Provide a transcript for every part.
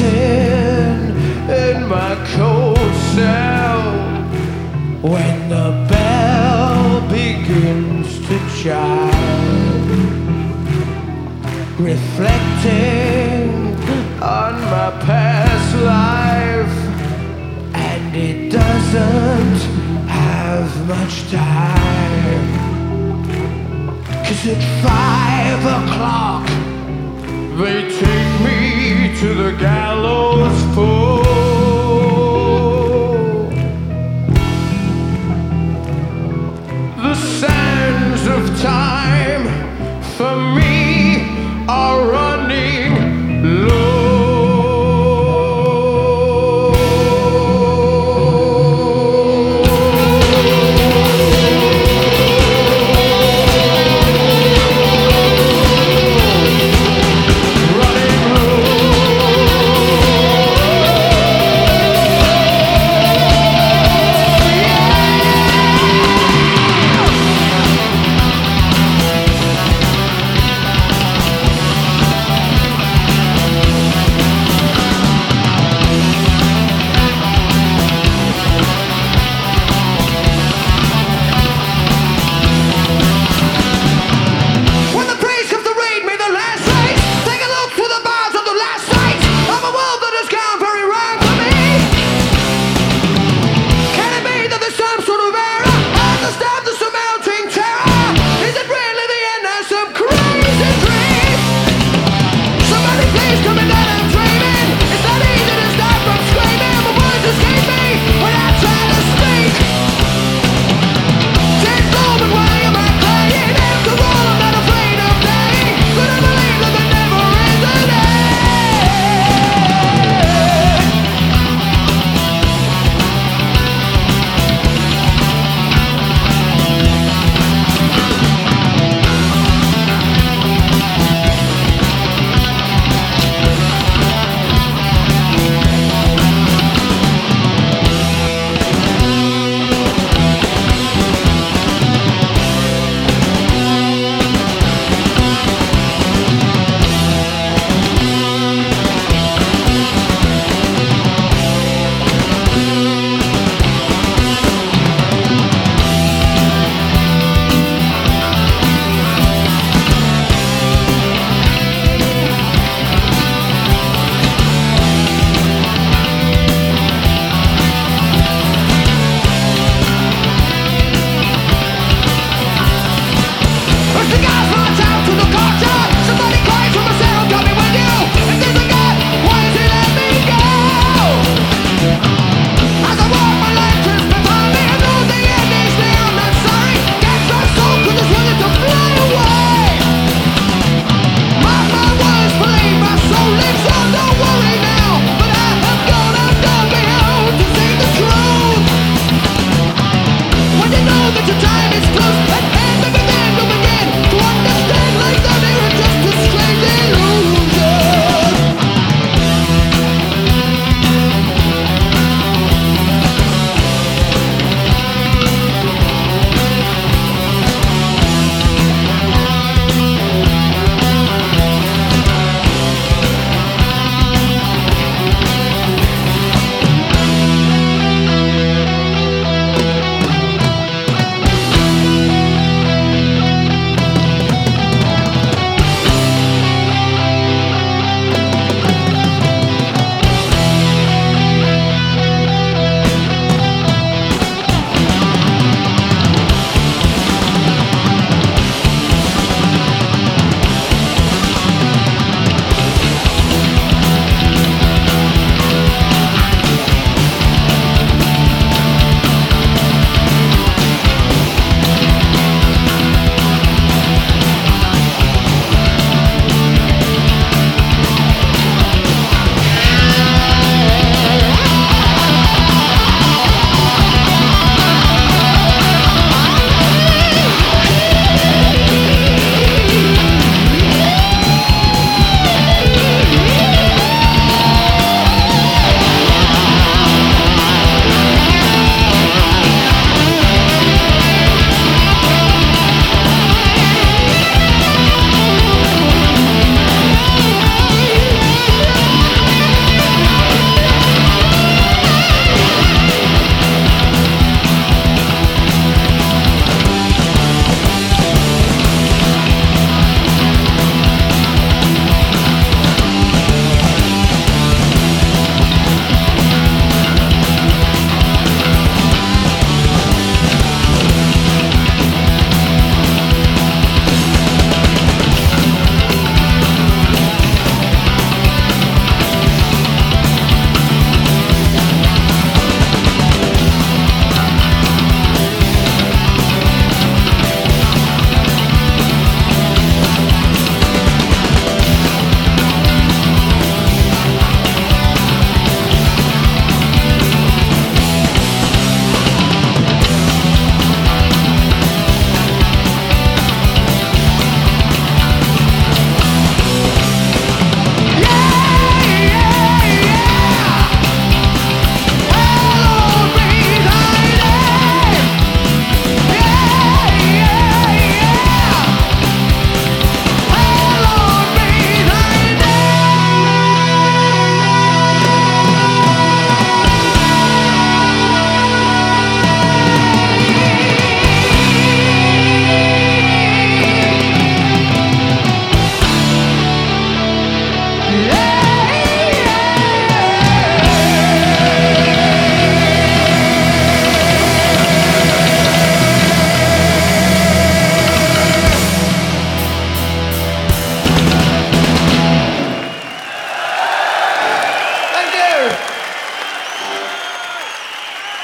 sitting in my cold cell when the bell begins to chime, reflecting on my past life, and it doesn't have much time. Cause at five o'clock they take to the gallows pole.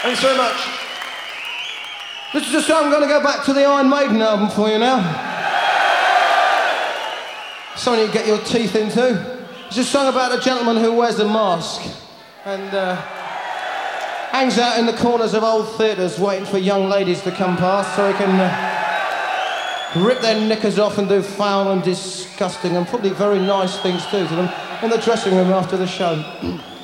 Thanks very much. This is song I'm going to go back to the Iron Maiden album for you now. Something you get your teeth into. It's a song about a gentleman who wears a mask and uh, hangs out in the corners of old theatres waiting for young ladies to come past so he can uh, rip their knickers off and do foul and disgusting and probably very nice things too to them in the dressing room after the show.